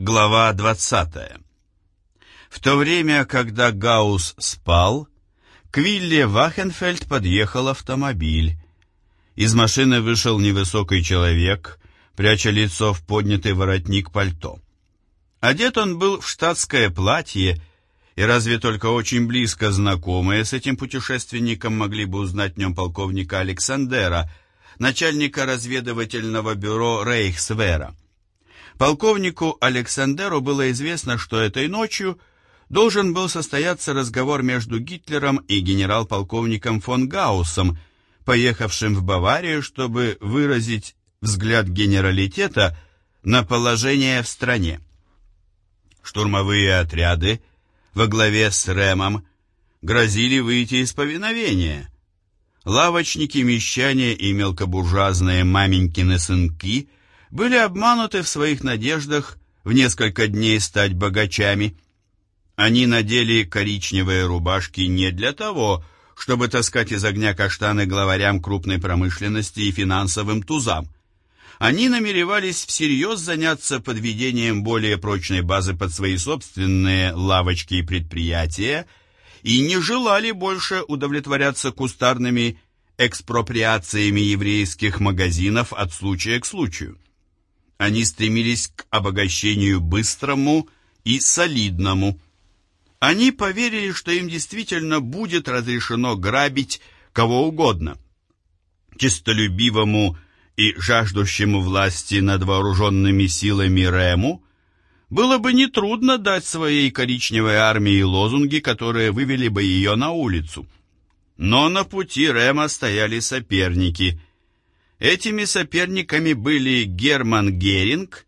Глава 20. В то время, когда Гаус спал, к Вилле Вахенфельд подъехал автомобиль. Из машины вышел невысокий человек, пряча лицо в поднятый воротник пальто. Одет он был в штатское платье, и разве только очень близко знакомые с этим путешественником могли бы узнать в нем полковника Александера, начальника разведывательного бюро Рейхсвера. Полковнику Александеру было известно, что этой ночью должен был состояться разговор между Гитлером и генерал-полковником фон Гауссом, поехавшим в Баварию, чтобы выразить взгляд генералитета на положение в стране. Штурмовые отряды во главе с Ремом грозили выйти из повиновения. Лавочники, мещане и мелкобуржуазные маменькины сынки – были обмануты в своих надеждах в несколько дней стать богачами. Они надели коричневые рубашки не для того, чтобы таскать из огня каштаны главарям крупной промышленности и финансовым тузам. Они намеревались всерьез заняться подведением более прочной базы под свои собственные лавочки и предприятия и не желали больше удовлетворяться кустарными экспроприациями еврейских магазинов от случая к случаю. Они стремились к обогащению быстрому и солидному. Они поверили, что им действительно будет разрешено грабить кого угодно. Чистолюбивому и жаждущему власти над вооруженными силами Рему было бы нетрудно дать своей коричневой армии лозунги, которые вывели бы ее на улицу. Но на пути Рема стояли соперники – Этими соперниками были Герман Геринг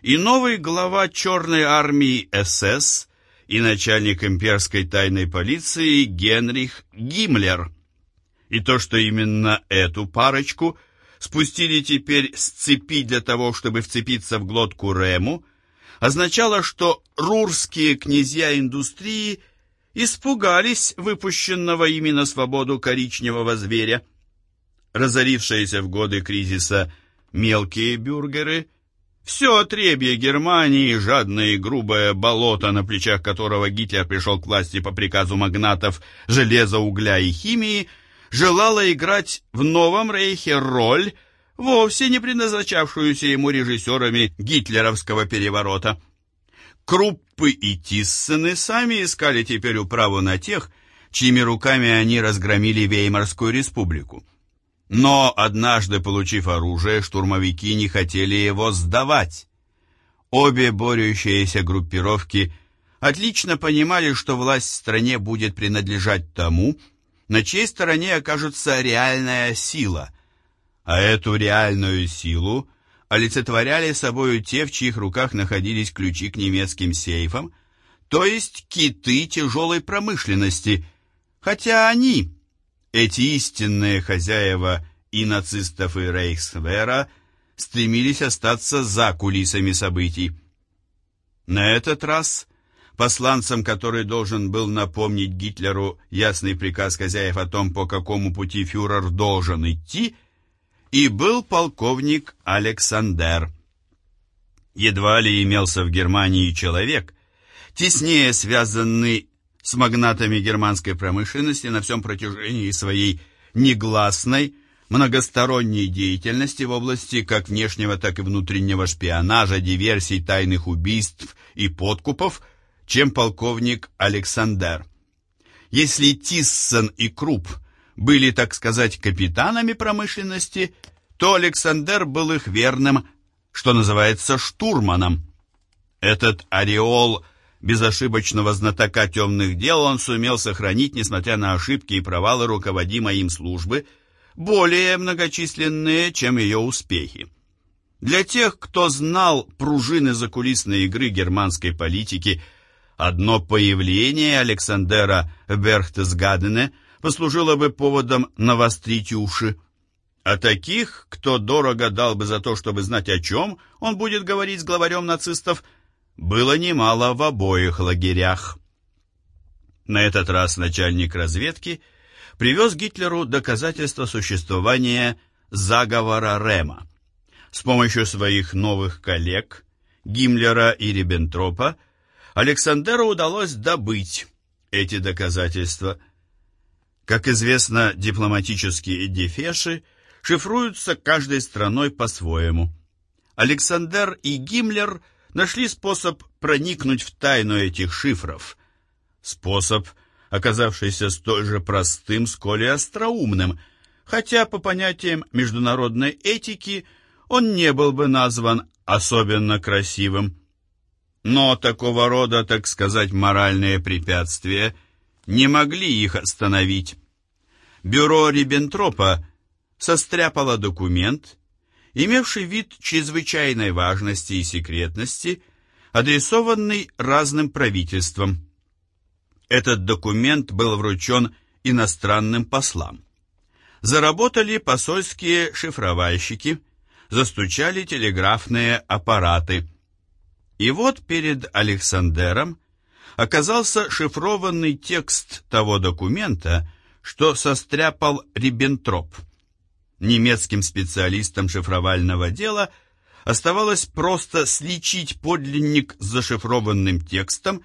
и новый глава Черной армии СС и начальник имперской тайной полиции Генрих Гиммлер. И то, что именно эту парочку спустили теперь с цепи для того, чтобы вцепиться в глотку Рему, означало, что рурские князья индустрии испугались выпущенного ими на свободу коричневого зверя разорившиеся в годы кризиса мелкие бюргеры, все отребье Германии, жадное и грубое болото, на плечах которого Гитлер пришел к власти по приказу магнатов железа, угля и химии, желало играть в новом рейхе роль, вовсе не предназначавшуюся ему режиссерами гитлеровского переворота. Круппы и Тиссены сами искали теперь управу на тех, чьими руками они разгромили Веймарскую республику. Но однажды, получив оружие, штурмовики не хотели его сдавать. Обе борющиеся группировки отлично понимали, что власть в стране будет принадлежать тому, на чьей стороне окажется реальная сила, а эту реальную силу олицетворяли собою те, в чьих руках находились ключи к немецким сейфам, то есть киты тяжелой промышленности, хотя они, эти истинные хозяева и нацистов, и Рейхсвера стремились остаться за кулисами событий. На этот раз посланцем, который должен был напомнить Гитлеру ясный приказ хозяев о том, по какому пути фюрер должен идти, и был полковник Александр. Едва ли имелся в Германии человек, теснее связанный с магнатами германской промышленности на всем протяжении своей негласной, многосторонней деятельности в области как внешнего, так и внутреннего шпионажа, диверсий, тайных убийств и подкупов, чем полковник Александр. Если Тиссен и Круп были, так сказать, капитанами промышленности, то Александр был их верным, что называется, штурманом. Этот ореол – безошибочного знатока темных дел он сумел сохранить, несмотря на ошибки и провалы руководимой им службы, более многочисленные, чем ее успехи. Для тех, кто знал пружины закулисной игры германской политики, одно появление Александера Берхтесгадене послужило бы поводом навострить уши. А таких, кто дорого дал бы за то, чтобы знать о чем он будет говорить с главарем нацистов – было немало в обоих лагерях. На этот раз начальник разведки привез Гитлеру доказательства существования заговора Рема. С помощью своих новых коллег Гиммлера и Риббентропа, Александеру удалось добыть эти доказательства. Как известно, дипломатические дефеши шифруются каждой страной по-своему. Александр и Гиммлер нашли способ проникнуть в тайну этих шифров. Способ, оказавшийся столь же простым, сколь и остроумным, хотя по понятиям международной этики он не был бы назван особенно красивым. Но такого рода, так сказать, моральные препятствия не могли их остановить. Бюро Риббентропа состряпало документ, имевший вид чрезвычайной важности и секретности, адресованный разным правительствам. Этот документ был вручен иностранным послам. Заработали посольские шифровальщики, застучали телеграфные аппараты. И вот перед Александером оказался шифрованный текст того документа, что состряпал Риббентроп. Немецким специалистам шифровального дела оставалось просто сличить подлинник с зашифрованным текстом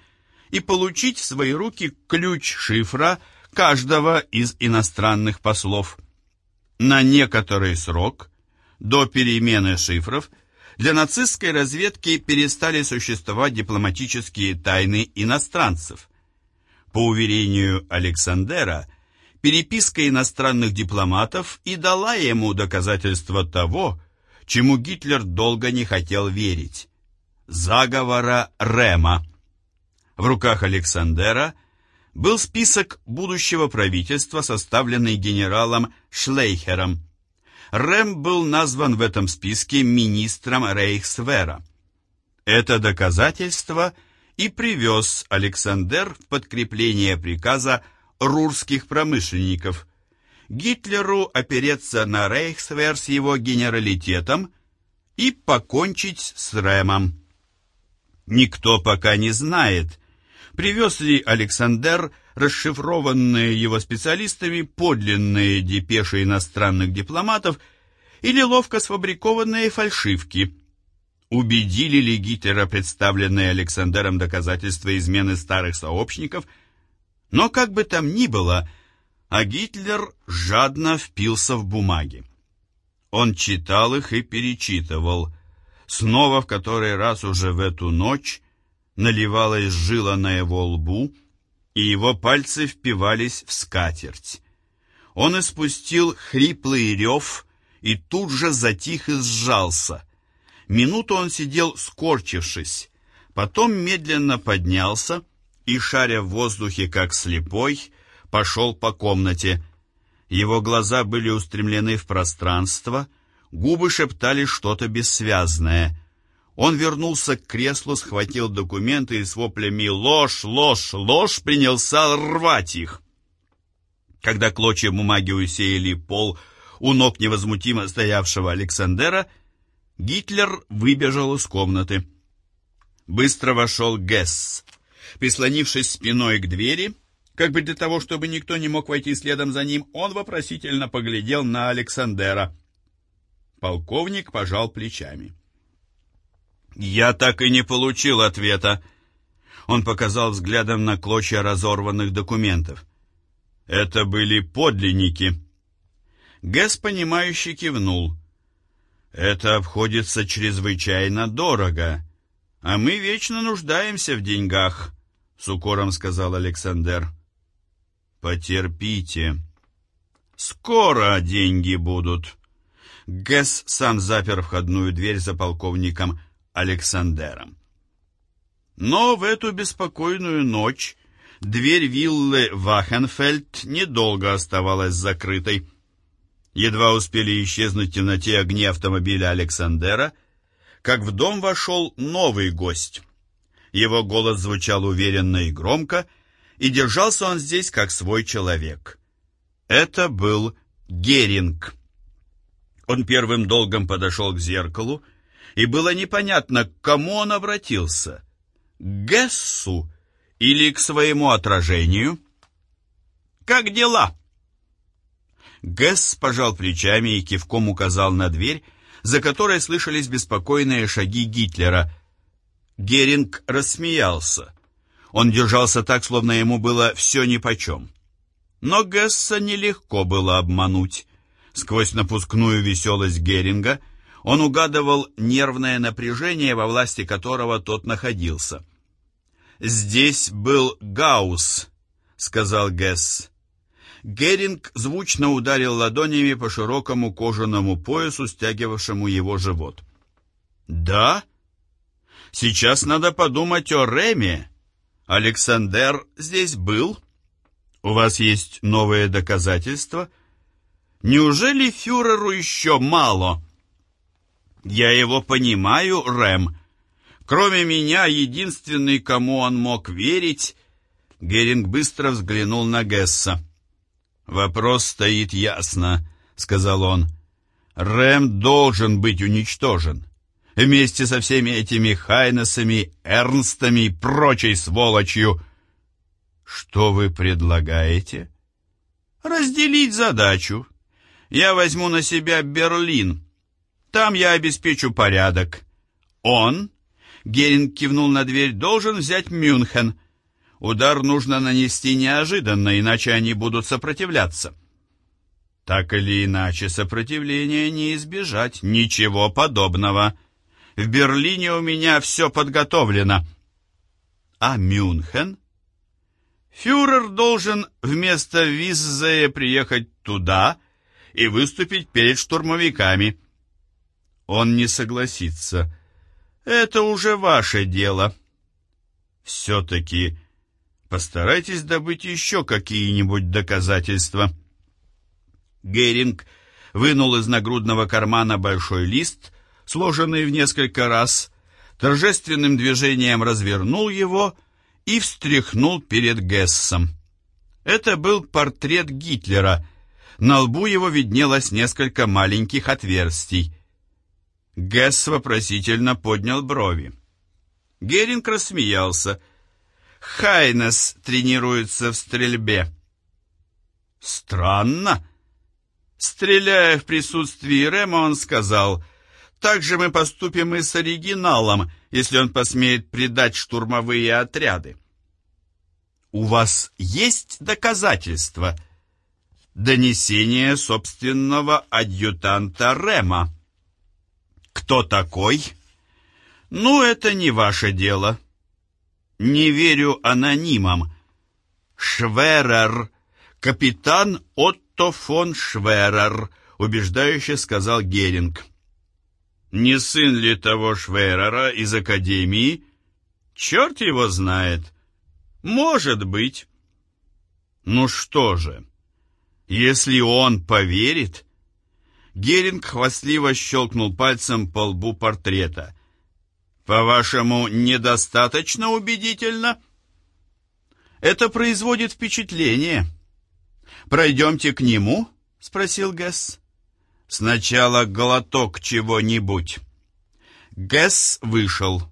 и получить в свои руки ключ шифра каждого из иностранных послов. На некоторый срок, до перемены шифров, для нацистской разведки перестали существовать дипломатические тайны иностранцев. По уверению Александера, переписка иностранных дипломатов и дала ему доказательство того, чему Гитлер долго не хотел верить – заговора Рема. В руках Александера был список будущего правительства, составленный генералом Шлейхером. Рэм был назван в этом списке министром Рейхсвера. Это доказательство и привез Александр в подкрепление приказа рурских промышленников. Гитлеру опереться на Рейхсвер с его генералитетом и покончить с Рэмом. Никто пока не знает, привез ли Александр расшифрованные его специалистами подлинные депеши иностранных дипломатов или ловко сфабрикованные фальшивки. Убедили ли Гитлера представленные Александром доказательства измены старых сообщников? Но как бы там ни было, а Гитлер жадно впился в бумаги. Он читал их и перечитывал, снова в который раз уже в эту ночь наливалась жила на его лбу, и его пальцы впивались в скатерть. Он испустил хриплый рев и тут же затих и сжался. Минуту он сидел скорчившись, потом медленно поднялся и, шаря в воздухе как слепой, пошел по комнате. Его глаза были устремлены в пространство, губы шептали что-то бессвязное — он вернулся к креслу, схватил документы и с воплями «Ложь! Ложь! Ложь!» принялся рвать их. Когда клочья бумаги усеяли пол у ног невозмутимо стоявшего Александера, Гитлер выбежал из комнаты. Быстро вошел Гесс. Прислонившись спиной к двери, как бы для того, чтобы никто не мог войти следом за ним, он вопросительно поглядел на Александера. Полковник пожал плечами. «Я так и не получил ответа». Он показал взглядом на клочья разорванных документов. «Это были подлинники». Гэс, понимающе кивнул. «Это обходится чрезвычайно дорого, а мы вечно нуждаемся в деньгах», — с укором сказал Александр. «Потерпите. Скоро деньги будут». Гэс сам запер входную дверь за полковником Александером. Но в эту беспокойную ночь дверь виллы Вахенфельд недолго оставалась закрытой. Едва успели исчезнуть в темноте огни автомобиля Александера, как в дом вошел новый гость. Его голос звучал уверенно и громко, и держался он здесь как свой человек. Это был Геринг. Он первым долгом подошел к зеркалу и было непонятно, к кому он обратился — к Гессу или к своему отражению. «Как дела?» Гесс пожал плечами и кивком указал на дверь, за которой слышались беспокойные шаги Гитлера. Геринг рассмеялся. Он держался так, словно ему было все нипочем. Но Гесса нелегко было обмануть. Сквозь напускную веселость Геринга он угадывал нервное напряжение, во власти которого тот находился. «Здесь был Гаусс», — сказал Гесс. Геринг звучно ударил ладонями по широкому кожаному поясу, стягивавшему его живот. «Да? Сейчас надо подумать о Реме. Александр здесь был. У вас есть новые доказательства? Неужели фюреру еще мало?» «Я его понимаю, Рэм. Кроме меня, единственный, кому он мог верить...» Геринг быстро взглянул на Гесса. «Вопрос стоит ясно», — сказал он. «Рэм должен быть уничтожен. Вместе со всеми этими Хайнесами, Эрнстами и прочей сволочью». «Что вы предлагаете?» «Разделить задачу. Я возьму на себя Берлин. Там я обеспечу порядок. Он, — Геринг кивнул на дверь, — должен взять Мюнхен. Удар нужно нанести неожиданно, иначе они будут сопротивляться. Так или иначе, сопротивления не избежать. Ничего подобного. В Берлине у меня все подготовлено. А Мюнхен? Фюрер должен вместо Виззея приехать туда и выступить перед штурмовиками. Он не согласится. Это уже ваше дело. Все-таки Постарайтесь добыть еще какие-нибудь доказательства. Геринг вынул из нагрудного кармана большой лист, сложенный в несколько раз, торжественным движением развернул его и встряхнул перед Гессом. Это был портрет Гитлера. На лбу его виднелось несколько маленьких отверстий. Гесс вопросительно поднял брови. Геринг рассмеялся — Хайнес тренируется в стрельбе. Странно. Стреляя в присутствии Рема, он сказал, «Так же мы поступим и с оригиналом, если он посмеет предать штурмовые отряды». «У вас есть доказательства?» «Донесение собственного адъютанта Рема». «Кто такой?» «Ну, это не ваше дело». Не верю анонимам. Шверер, капитан Отто фон Шверер, убеждающе сказал Геринг. Не сын ли того Шверера из Академии? Черт его знает. Может быть. Ну что же, если он поверит... Геринг хвастливо щелкнул пальцем по лбу портрета — по-вашему, недостаточно убедительно? Это производит впечатление. Пройдемте к нему? Спросил Гэс. Сначала глоток чего-нибудь. Гэс вышел.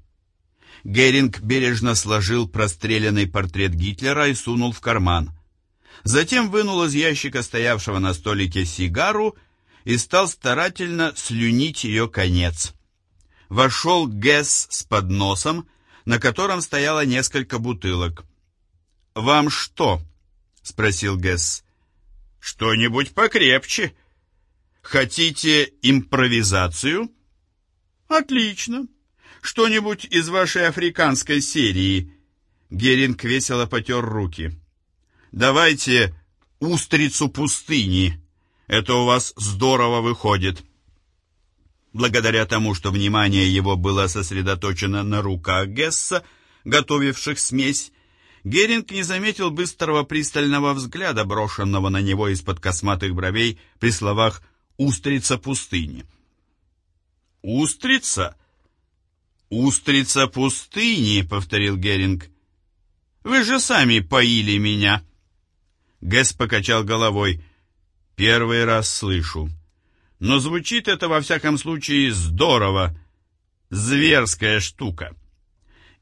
Геринг бережно сложил простреленный портрет Гитлера и сунул в карман. Затем вынул из ящика, стоявшего на столике, сигару и стал старательно слюнить ее конец вошел Гэс с подносом, на котором стояло несколько бутылок. «Вам что?» — спросил Гэс. «Что-нибудь покрепче. Хотите импровизацию?» «Отлично. Что-нибудь из вашей африканской серии?» Геринг весело потер руки. «Давайте устрицу пустыни. Это у вас здорово выходит». Благодаря тому, что внимание его было сосредоточено на руках Гесса, готовивших смесь, Геринг не заметил быстрого пристального взгляда, брошенного на него из-под косматых бровей при словах «устрица пустыни». «Устрица? Устрица пустыни», — повторил Геринг. «Вы же сами поили меня». Гесс покачал головой. «Первый раз слышу» но звучит это во всяком случае здорово. Зверская штука.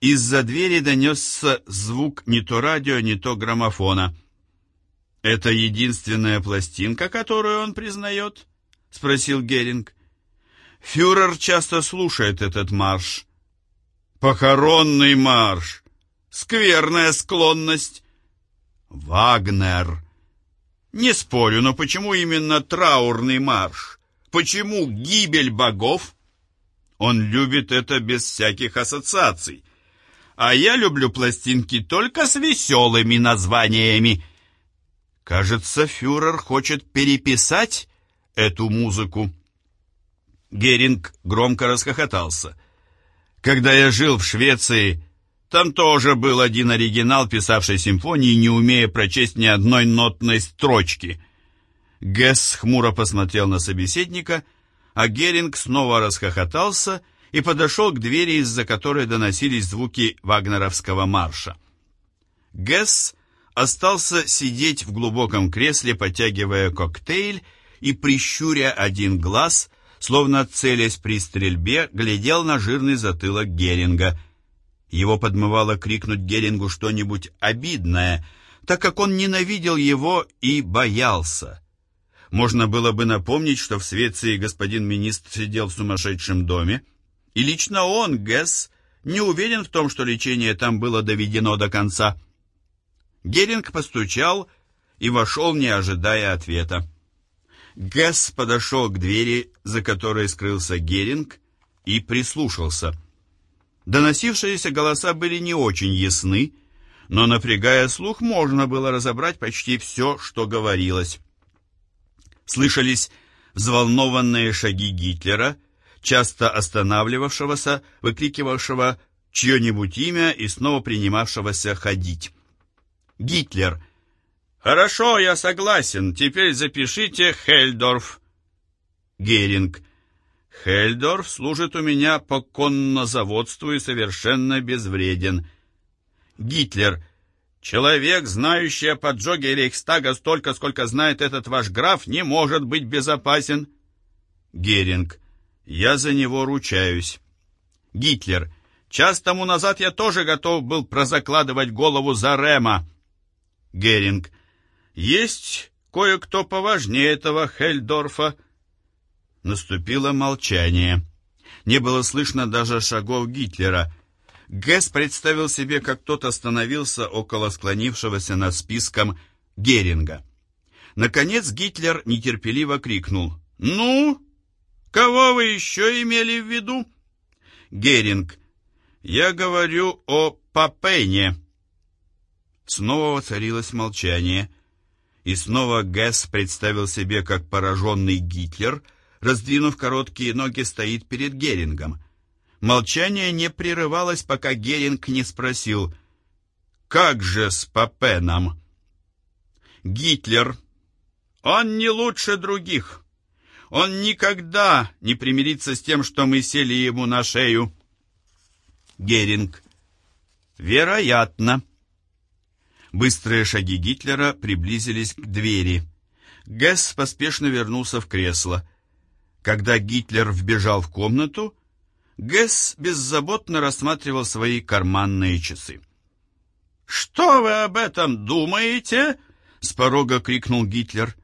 Из-за двери донесся звук не то радио, не то граммофона. «Это единственная пластинка, которую он признает?» — спросил Геринг. «Фюрер часто слушает этот марш». Похоронный марш. Скверная склонность. Вагнер. Не спорю, но почему именно траурный марш? Почему гибель богов? Он любит это без всяких ассоциаций. А я люблю пластинки только с веселыми названиями. Кажется, фюрер хочет переписать эту музыку. Геринг громко расхохотался. Когда я жил в Швеции, там тоже был один оригинал, писавший симфонии, не умея прочесть ни одной нотной строчки. Гесс хмуро посмотрел на собеседника — а Геринг снова расхохотался и подошел к двери, из-за которой доносились звуки вагнеровского марша. Гесс остался сидеть в глубоком кресле, потягивая коктейль и, прищуря один глаз, словно целясь при стрельбе, глядел на жирный затылок Геринга. Его подмывало крикнуть Герингу что-нибудь обидное, так как он ненавидел его и боялся. Можно было бы напомнить, что в Швеции господин министр сидел в сумасшедшем доме, и лично он, Гесс, не уверен в том, что лечение там было доведено до конца. Геринг постучал и вошел, не ожидая ответа. Гесс подошел к двери, за которой скрылся Геринг, и прислушался. Доносившиеся голоса были не очень ясны, но, напрягая слух, можно было разобрать почти все, что говорилось. Слышались взволнованные шаги Гитлера, часто останавливавшегося, выкрикивавшего чье-нибудь имя и снова принимавшегося ходить. Гитлер. «Хорошо, я согласен. Теперь запишите Хельдорф». Геринг. «Хельдорф служит у меня по коннозаводству и совершенно безвреден». Гитлер. Человек, знающий о поджоге Рейхстага столько, сколько знает этот ваш граф, не может быть безопасен. Геринг. Я за него ручаюсь. Гитлер. Час тому назад я тоже готов был прозакладывать голову за Рема. Геринг. Есть кое-кто поважнее этого Хельдорфа. Наступило молчание. Не было слышно даже шагов Гитлера — Гэс представил себе, как тот остановился около склонившегося над списком Геринга. Наконец Гитлер нетерпеливо крикнул «Ну, кого вы еще имели в виду?» Геринг «Я говорю о Папене». Снова воцарилось молчание, и снова Гэс представил себе, как пораженный Гитлер, раздвинув короткие ноги, стоит перед Герингом – Молчание не прерывалось, пока Геринг не спросил «Как же с Папеном?» «Гитлер. Он не лучше других. Он никогда не примирится с тем, что мы сели ему на шею». Геринг. «Вероятно». Быстрые шаги Гитлера приблизились к двери. Гесс поспешно вернулся в кресло. Когда Гитлер вбежал в комнату, Гэс беззаботно рассматривал свои карманные часы. «Что вы об этом думаете?» — с порога крикнул Гитлер.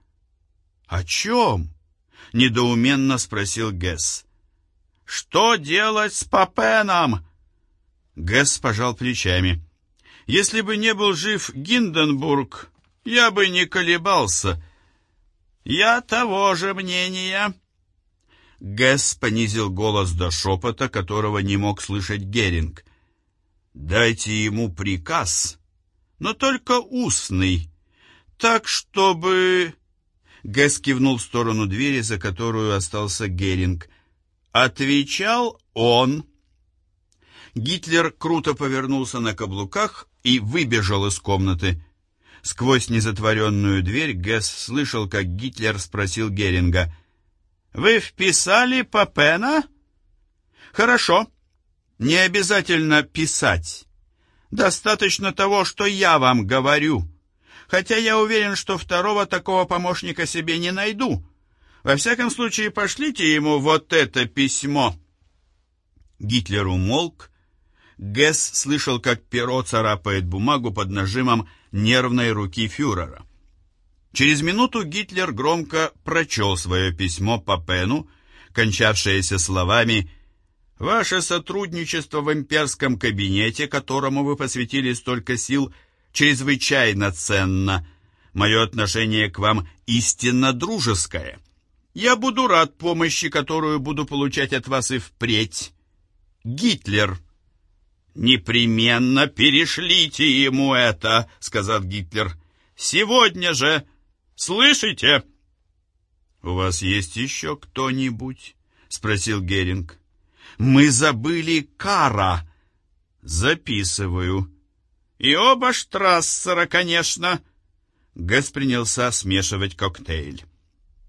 «О чем?» — недоуменно спросил Гэс. «Что делать с Папеном?» Гэс пожал плечами. «Если бы не был жив Гинденбург, я бы не колебался». «Я того же мнения», Гэс понизил голос до шепота, которого не мог слышать Геринг. «Дайте ему приказ, но только устный, так чтобы...» Гэс кивнул в сторону двери, за которую остался Геринг. «Отвечал он». Гитлер круто повернулся на каблуках и выбежал из комнаты. Сквозь незатворенную дверь Гэс слышал, как Гитлер спросил Геринга — вы вписали Папена? Хорошо. Не обязательно писать. Достаточно того, что я вам говорю. Хотя я уверен, что второго такого помощника себе не найду. Во всяком случае, пошлите ему вот это письмо. Гитлер умолк. Гесс слышал, как перо царапает бумагу под нажимом нервной руки фюрера. Через минуту Гитлер громко прочел свое письмо по Пену, кончавшееся словами Ваше сотрудничество в имперском кабинете, которому вы посвятили столько сил, чрезвычайно ценно. Мое отношение к вам истинно дружеское. Я буду рад помощи, которую буду получать от вас и впредь. Гитлер. «Непременно перешлите ему это», — сказал Гитлер. «Сегодня же! Слышите?» «У вас есть еще кто-нибудь?» — спросил Геринг. «Мы забыли Кара». «Записываю». «И оба Штрассера, конечно». Гэс принялся смешивать коктейль.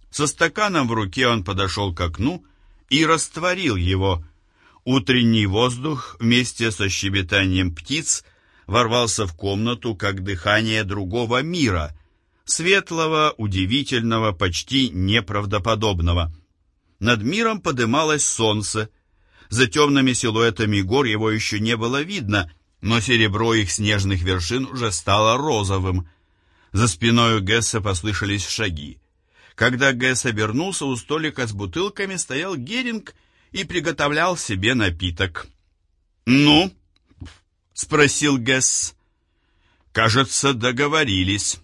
Со стаканом в руке он подошел к окну и растворил его. Утренний воздух вместе со щебетанием птиц ворвался в комнату, как дыхание другого мира, светлого, удивительного, почти неправдоподобного. Над миром подымалось солнце. За темными силуэтами гор его еще не было видно, но серебро их снежных вершин уже стало розовым. За спиной Гесса послышались шаги. Когда Гэс обернулся, у столика с бутылками стоял Геринг и приготовлял себе напиток. «Ну?» — спросил Гэс. «Кажется, договорились».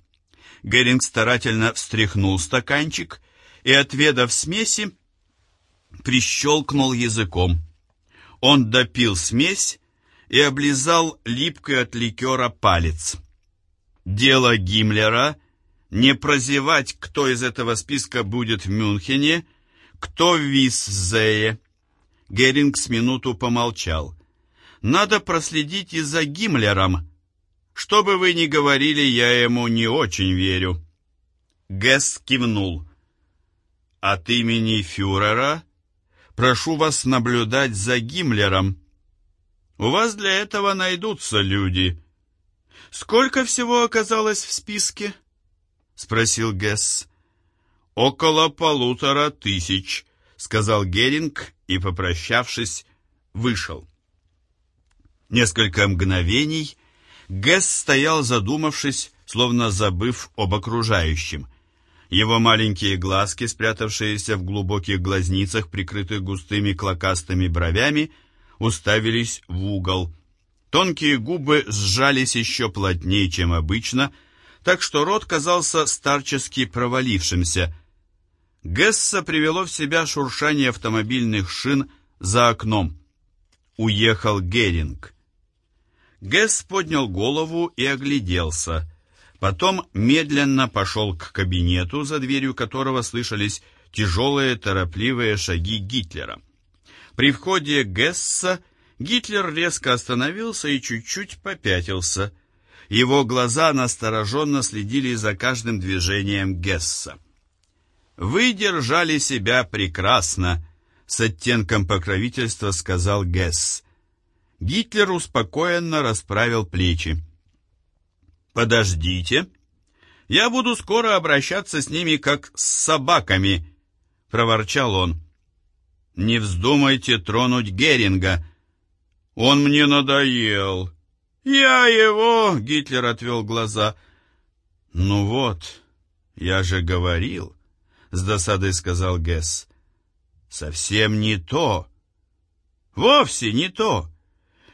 Геринг старательно встряхнул стаканчик и, отведав смеси, прищелкнул языком. Он допил смесь и облизал липкой от ликера палец. Дело Гиммлера — не прозевать, кто из этого списка будет в Мюнхене, кто в Висзее. Геринг с минуту помолчал. Надо проследить и за Гиммлером. Что бы вы ни говорили, я ему не очень верю. Гесс кивнул. От имени фюрера прошу вас наблюдать за Гиммлером. У вас для этого найдутся люди. «Сколько всего оказалось в списке?» — спросил Гесс. «Около полутора тысяч», — сказал Геринг и, попрощавшись, вышел. Несколько мгновений Гесс стоял задумавшись, словно забыв об окружающем. Его маленькие глазки, спрятавшиеся в глубоких глазницах, прикрытых густыми клокастыми бровями, уставились в угол — Тонкие губы сжались еще плотнее, чем обычно, так что рот казался старчески провалившимся. Гесса привело в себя шуршание автомобильных шин за окном. Уехал Геринг. Гесс поднял голову и огляделся. Потом медленно пошел к кабинету, за дверью которого слышались тяжелые торопливые шаги Гитлера. При входе Гесса Гитлер резко остановился и чуть-чуть попятился. Его глаза настороженно следили за каждым движением Гесса. «Вы держали себя прекрасно», — с оттенком покровительства сказал Гесс. Гитлер успокоенно расправил плечи. «Подождите. Я буду скоро обращаться с ними, как с собаками», — проворчал он. «Не вздумайте тронуть Геринга», он мне надоел. Я его, Гитлер отвел глаза. Ну вот, я же говорил, с досадой сказал Гесс. Совсем не то. Вовсе не то.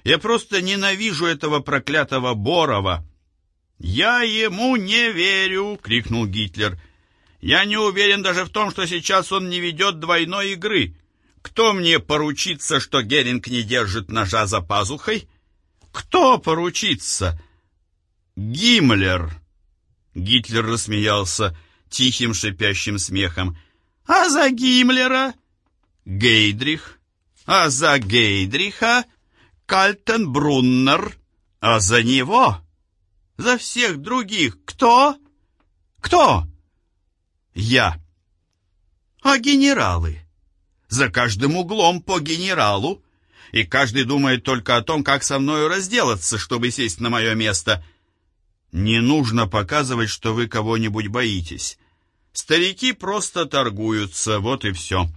Я просто ненавижу этого проклятого Борова. Я ему не верю, крикнул Гитлер. Я не уверен даже в том, что сейчас он не ведет двойной игры. Кто мне поручится, что Геринг не держит ножа за пазухой? Кто поручится? Гиммлер. Гитлер рассмеялся тихим шипящим смехом. А за Гиммлера? Гейдрих. А за Гейдриха? Кальтенбруннер. А за него? За всех других кто? Кто? Я. А генералы? За каждым углом по генералу, и каждый думает только о том, как со мною разделаться, чтобы сесть на мое место. Не нужно показывать, что вы кого-нибудь боитесь. Старики просто торгуются, вот и все.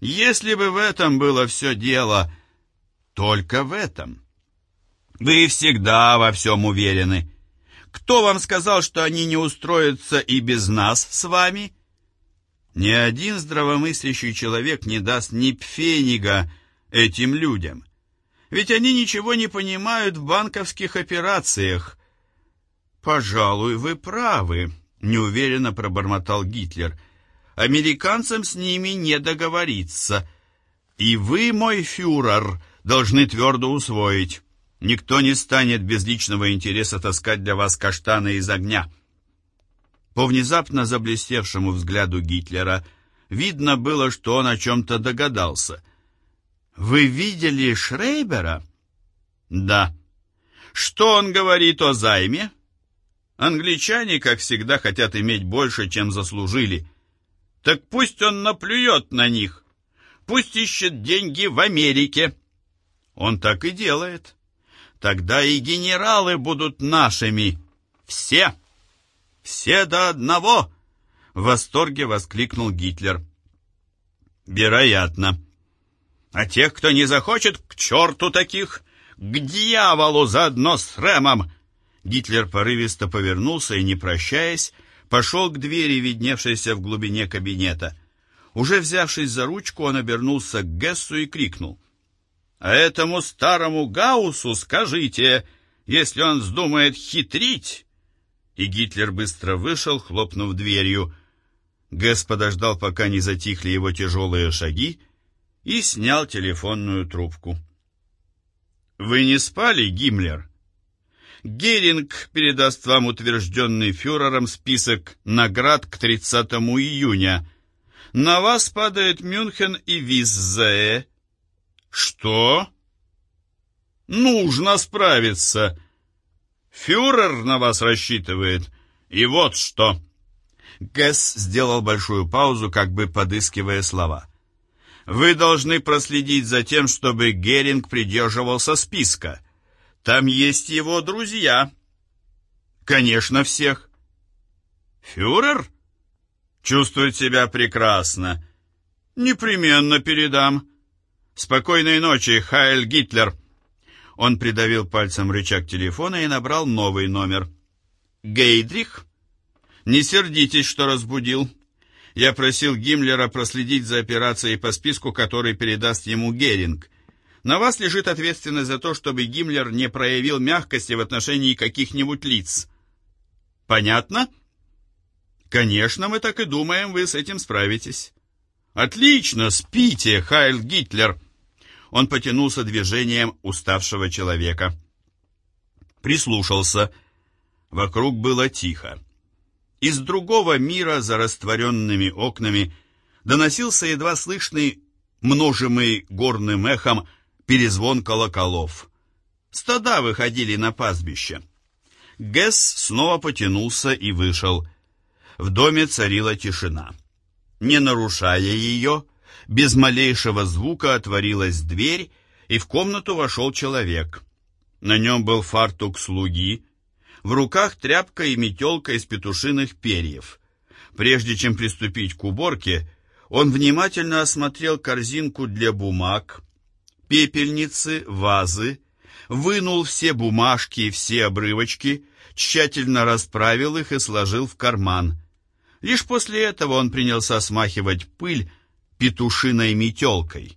Если бы в этом было все дело, только в этом. Вы всегда во всем уверены. Кто вам сказал, что они не устроятся и без нас с вами?» Ни один здравомыслящий человек не даст ни пфенига этим людям? Ведь они ничего не понимают в банковских операциях. Пожалуй, вы правы, неуверенно пробормотал Гитлер. Американцам с ними не договориться. И вы, мой фюрер, должны твердо усвоить. Никто не станет без личного интереса таскать для вас каштаны из огня. По внезапно заблестевшему взгляду Гитлера видно было, что он о чем-то догадался. «Вы видели Шрейбера?» «Да». «Что он говорит о займе?» «Англичане, как всегда, хотят иметь больше, чем заслужили. Так пусть он наплюет на них. Пусть ищет деньги в Америке». «Он так и делает». Тогда и генералы будут нашими. Все. Все до одного. В восторге воскликнул Гитлер. Вероятно. А тех, кто не захочет, к черту таких, к дьяволу заодно с Рэмом. Гитлер порывисто повернулся и, не прощаясь, пошел к двери, видневшейся в глубине кабинета. Уже взявшись за ручку, он обернулся к Гессу и крикнул. А этому старому Гаусу скажите, если он вздумает хитрить. И Гитлер быстро вышел, хлопнув дверью. Гэс подождал, пока не затихли его тяжелые шаги, и снял телефонную трубку. «Вы не спали, Гиммлер?» Геринг передаст вам утвержденный фюрером список наград к 30 июня. На вас падает Мюнхен и Виззее, что? Нужно справиться. Фюрер на вас рассчитывает. И вот что. Гэс сделал большую паузу, как бы подыскивая слова. Вы должны проследить за тем, чтобы Геринг придерживался списка. Там есть его друзья. Конечно, всех. Фюрер? Чувствует себя прекрасно. Непременно передам. «Спокойной ночи, Хайль Гитлер!» Он придавил пальцем рычаг телефона и набрал новый номер. «Гейдрих?» «Не сердитесь, что разбудил. Я просил Гиммлера проследить за операцией по списку, который передаст ему Геринг. На вас лежит ответственность за то, чтобы Гиммлер не проявил мягкости в отношении каких-нибудь лиц. Понятно?» «Конечно, мы так и думаем, вы с этим справитесь». «Отлично, спите, Хайль Гитлер!» Он потянулся движением уставшего человека. Прислушался. Вокруг было тихо. Из другого мира за растворенными окнами доносился едва слышный, множимый горным эхом, перезвон колоколов. Стада выходили на пастбище. Гэс снова потянулся и вышел. В доме царила тишина. Не нарушая ее, без малейшего звука отворилась дверь, и в комнату вошел человек. На нем был фартук слуги, в руках тряпка и метелка из петушиных перьев. Прежде чем приступить к уборке, он внимательно осмотрел корзинку для бумаг, пепельницы, вазы, вынул все бумажки и все обрывочки, тщательно расправил их и сложил в карман. Лишь после этого он принялся смахивать пыль петушиной метелкой.